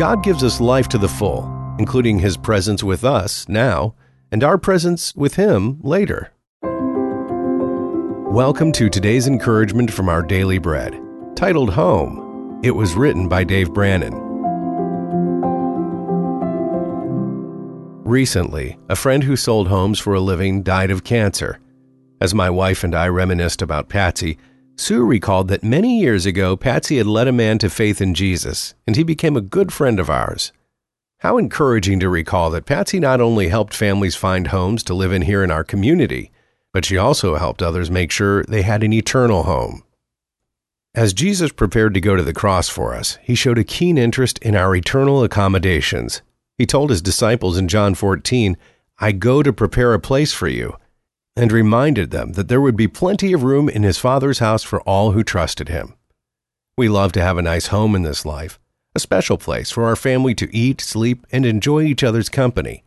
God gives us life to the full, including His presence with us now and our presence with Him later. Welcome to today's encouragement from our daily bread, titled Home. It was written by Dave Branon. Recently, a friend who sold homes for a living died of cancer. As my wife and I reminisced about Patsy, Sue recalled that many years ago Patsy had led a man to faith in Jesus, and he became a good friend of ours. How encouraging to recall that Patsy not only helped families find homes to live in here in our community, but she also helped others make sure they had an eternal home. As Jesus prepared to go to the cross for us, he showed a keen interest in our eternal accommodations. He told his disciples in John 14, I go to prepare a place for you, and reminded them that there would be plenty of room in his Father's house for all who trusted him. We love to have a nice home in this life, a special place for our family to eat, sleep, and enjoy each other's company.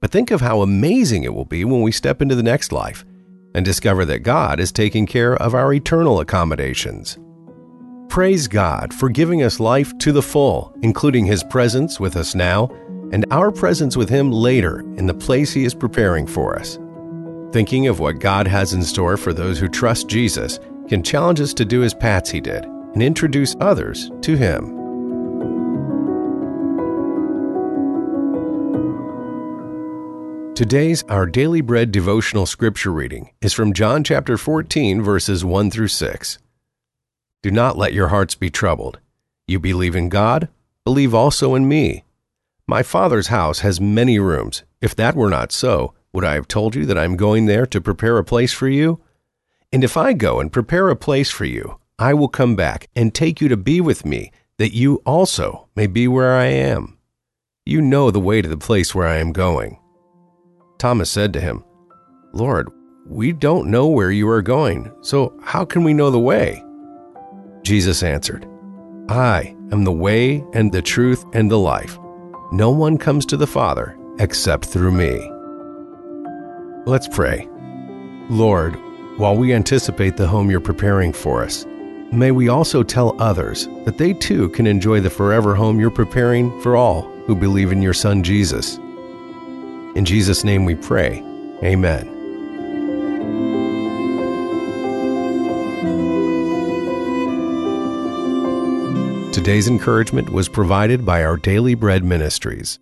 But think of how amazing it will be when we step into the next life and discover that God is taking care of our eternal accommodations. Praise God for giving us life to the full, including His presence with us now and our presence with Him later in the place He is preparing for us. Thinking of what God has in store for those who trust Jesus can challenge us to do as Patsy did and introduce others to Him. Today's Our Daily Bread devotional scripture reading is from John chapter 14, verses 1 through 6. Do not let your hearts be troubled. You believe in God, believe also in me. My Father's house has many rooms. If that were not so, would I have told you that I am going there to prepare a place for you? And if I go and prepare a place for you, I will come back and take you to be with me, that you also may be where I am. You know the way to the place where I am going. Thomas said to him, Lord, we don't know where you are going, so how can we know the way? Jesus answered, I am the way and the truth and the life. No one comes to the Father except through me. Let's pray. Lord, while we anticipate the home you're preparing for us, may we also tell others that they too can enjoy the forever home you're preparing for all who believe in your Son Jesus. In Jesus' name we pray. Amen. Today's encouragement was provided by our Daily Bread Ministries.